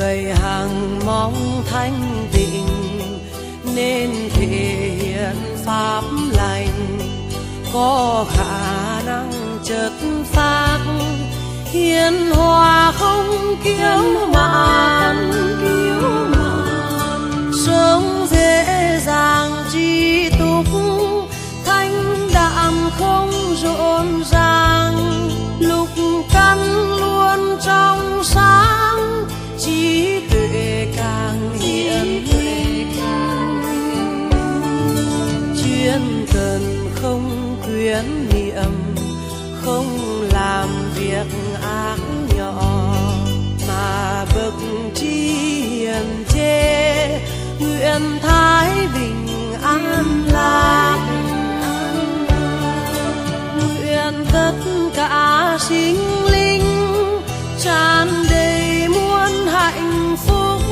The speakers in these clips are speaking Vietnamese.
người hằng mong thanh tịnh nên thể hiện pháp lành. Có khả năng chất phát hiền hòa không kiêu mạn sống dễ dàng chi túc thanh đạm không rộn ràng. Việc ác nhỏ mà bậc trí hiền chê. Nguyện thái bình an lạc. Nguyện tất cả sinh linh tràn đầy muôn hạnh phúc.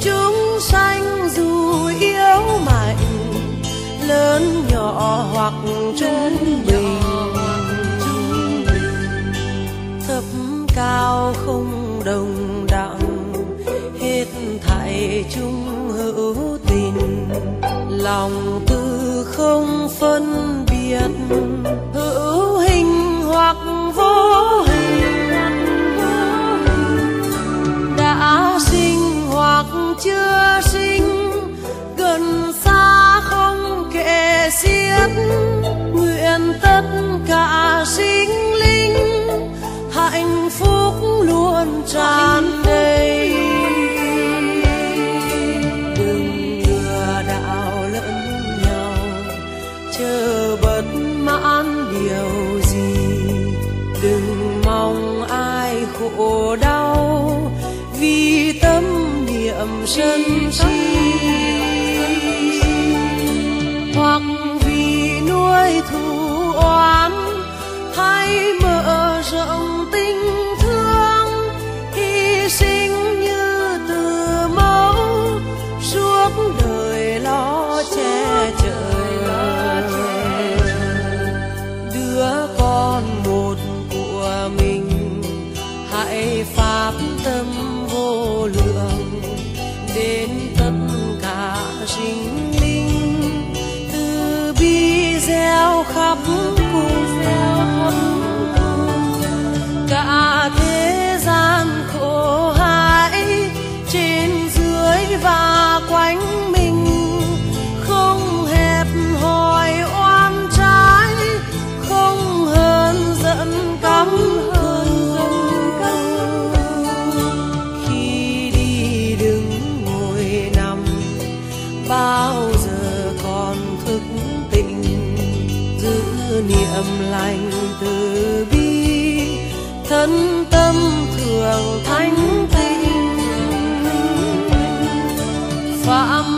Chúng sanh dù yếu mạnh, lớn nhỏ hoặc trung bình không đồng đẳng hết thảy chung hữu tình lòng tư không phân biệt. Tràn đầy. Đừng lừa đảo lẫn nhau chờ bất mãn điều gì. Đừng mong ai khổ đau, vì tâm niệm sân si hoặc vì nuôi thù oán hay mở rộng đời lo che chở đứa con một của mình, hãy pháp tâm vô lượng. Đến tất cả sinh linh, từ bi gieo khắp cùng. cả niệm lành từ bi thân tâm thường thánh tinh. phạm